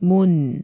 문.